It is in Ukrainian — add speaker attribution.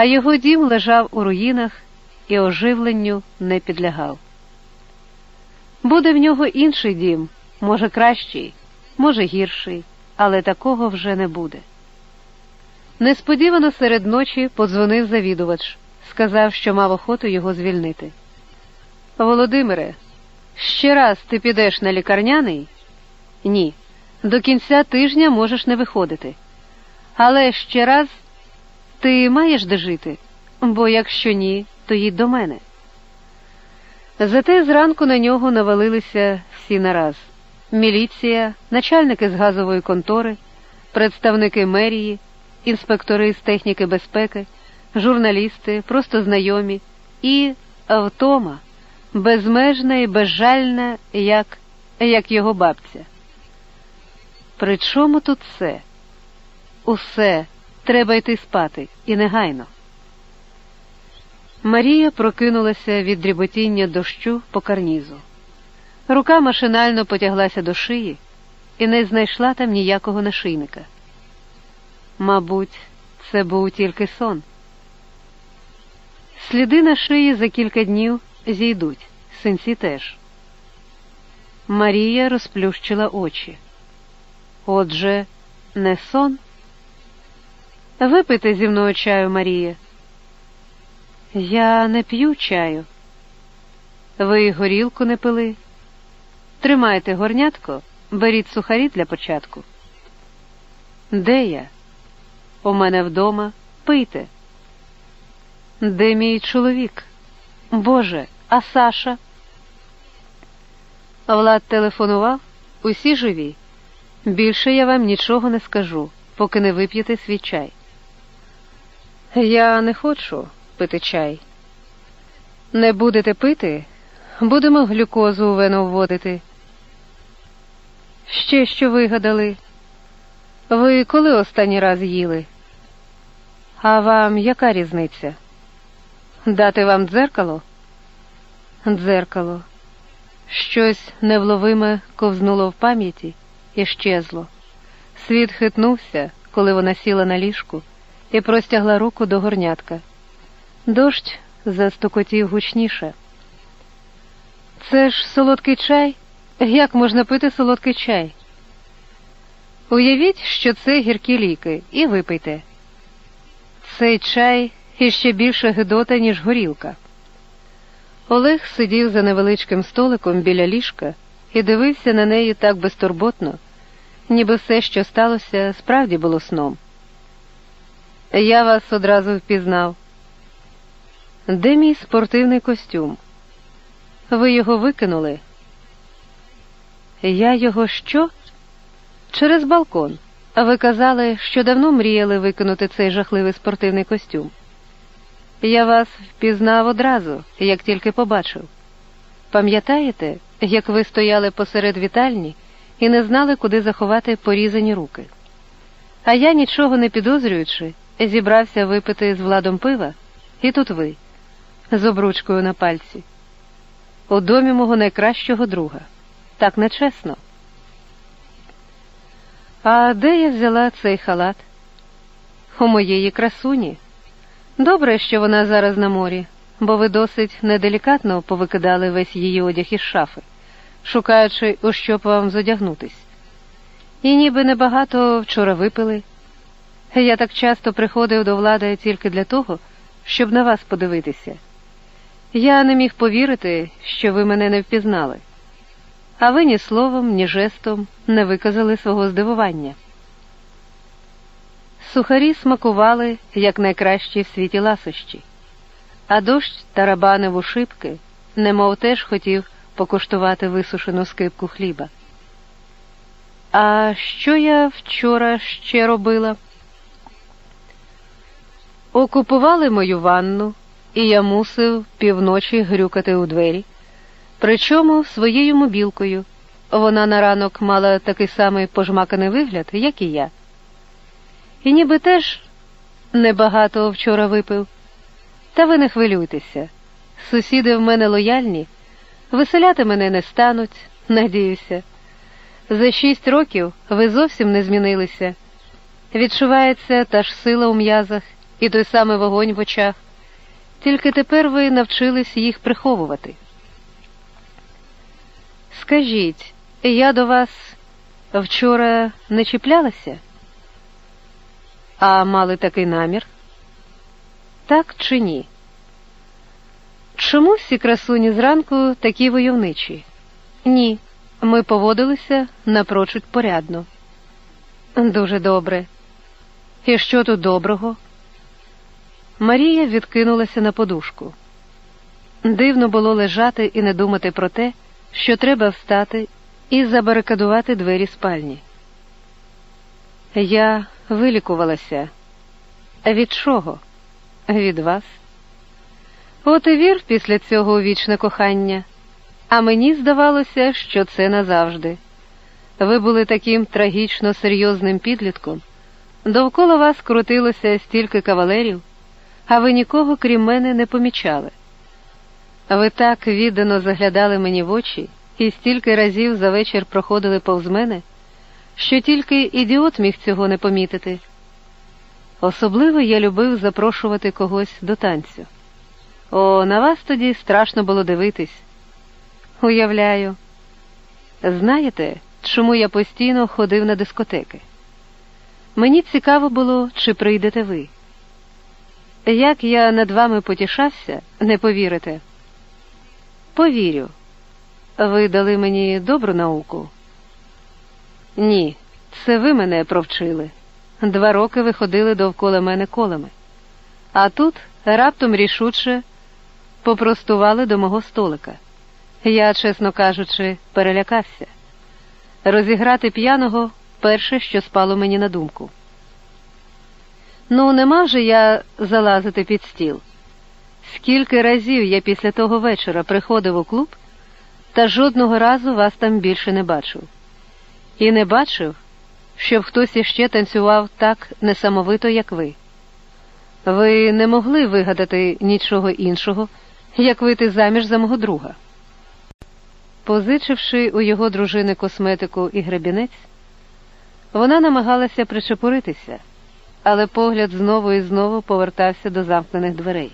Speaker 1: а його дім лежав у руїнах і оживленню не підлягав. Буде в нього інший дім, може кращий, може гірший, але такого вже не буде. Несподівано серед ночі подзвонив завідувач, сказав, що мав охоту його звільнити. Володимире, ще раз ти підеш на лікарняний? Ні. До кінця тижня можеш не виходити. Але ще раз ти маєш де жити, бо якщо ні, то їдь до мене. Зате зранку на нього навалилися всі нараз міліція, начальники з газової контори, представники мерії, інспектори з техніки безпеки, журналісти, просто знайомі і втома, безмежна і безжальна, як, як його бабця. При чому тут все? Усе треба йти спати і негайно. Марія прокинулася від дріботіння дощу по карнізу. Рука машинально потяглася до шиї і не знайшла там ніякого нашийника. Мабуть, це був тільки сон. Сліди на шиї за кілька днів зійдуть, синці теж. Марія розплющила очі. Отже, не сон. Випийте зі мною чаю, Марія. Я не п'ю чаю. Ви горілку не пили. Тримайте горнятко, беріть сухарі для початку. Де я? У мене вдома пийте. Де мій чоловік? Боже, а Саша? Влад телефонував, усі живі. Більше я вам нічого не скажу, поки не вип'єте свій чай. Я не хочу пити чай. Не будете пити, будемо глюкозу у вену вводити. Ще що вигадали? Ви коли останній раз їли? А вам яка різниця? Дати вам дзеркало? Дзеркало. Щось невловиме ковзнуло в пам'яті і щезло. Світ хитнувся, коли вона сіла на ліжку і простягла руку до горнятка. Дощ застукотів гучніше. Це ж солодкий чай? Як можна пити солодкий чай? Уявіть, що це гіркі ліки, і випийте. Цей чай іще більше гидота, ніж горілка. Олег сидів за невеличким столиком біля ліжка і дивився на неї так безтурботно, ніби все, що сталося, справді було сном. Я вас одразу впізнав. Де мій спортивний костюм? Ви його викинули? Я його що? Через балкон. А ви казали, що давно мріяли викинути цей жахливий спортивний костюм. Я вас впізнав одразу, як тільки побачив. Пам'ятаєте, як ви стояли посеред вітальні і не знали, куди заховати порізані руки? А я, нічого не підозрюючи, зібрався випити з владом пива, і тут ви, з обручкою на пальці, у домі мого найкращого друга. Так нечесно. А де я взяла цей халат? У моєї красуні. Добре, що вона зараз на морі, бо ви досить неделікатно повикидали весь її одяг із шафи, шукаючи, у що б вам зодягнутись. І ніби небагато вчора випили. Я так часто приходив до влади тільки для того, щоб на вас подивитися. Я не міг повірити, що ви мене не впізнали, а ви ні словом, ні жестом не виказали свого здивування. Сухарі смакували як найкращі в світі ласощі, а дощ тарабанив у шибки, немов теж хотів покуштувати висушену скипку хліба. А що я вчора ще робила? Окупували мою ванну, і я мусив півночі грюкати у двері, причому своєю мобілкою. Вона на ранок мала такий самий пожмаканий вигляд, як і я. І ніби теж небагато вчора випив. Та ви не хвилюйтеся. Сусіди в мене лояльні, виселяти мене не стануть, надіюся. За шість років ви зовсім не змінилися. Відчувається та ж сила у м'язах і той самий вогонь в очах. Тільки тепер ви навчились їх приховувати. Скажіть, я до вас вчора не чіплялася? А мали такий намір? Так чи ні? Чому всі красуні зранку такі войовничі? Ні, ми поводилися напрочуд порядно. Дуже добре. І що тут доброго? Марія відкинулася на подушку. Дивно було лежати і не думати про те, що треба встати і забарикадувати двері спальні. Я вилікувалася. Від чого? Від вас. От і вір після цього вічне кохання, а мені здавалося, що це назавжди. Ви були таким трагічно серйозним підлітком. Довкола вас крутилося стільки кавалерів, а ви нікого, крім мене, не помічали. Ви так віддано заглядали мені в очі і стільки разів за вечір проходили повз мене, що тільки ідіот міг цього не помітити. Особливо я любив запрошувати когось до танцю. О, на вас тоді страшно було дивитись. Уявляю. Знаєте, чому я постійно ходив на дискотеки? Мені цікаво було, чи прийдете ви. Як я над вами потішався, не повірите. Повірю. Ви дали мені добру науку? Ні, це ви мене провчили. Два роки ви ходили довкола мене колами. А тут раптом рішуче попростували до мого столика. Я, чесно кажучи, перелякався. Розіграти п'яного перше, що спало мені на думку. Ну, нема же я залазити під стіл. Скільки разів я після того вечора приходив у клуб, та жодного разу вас там більше не бачив. І не бачив, щоб хтось іще танцював так несамовито, як ви. Ви не могли вигадати нічого іншого, як вийти заміж за мого друга. Позичивши у його дружини косметику і гребінець, вона намагалася причепуритися, але погляд знову і знову повертався до замкнених дверей.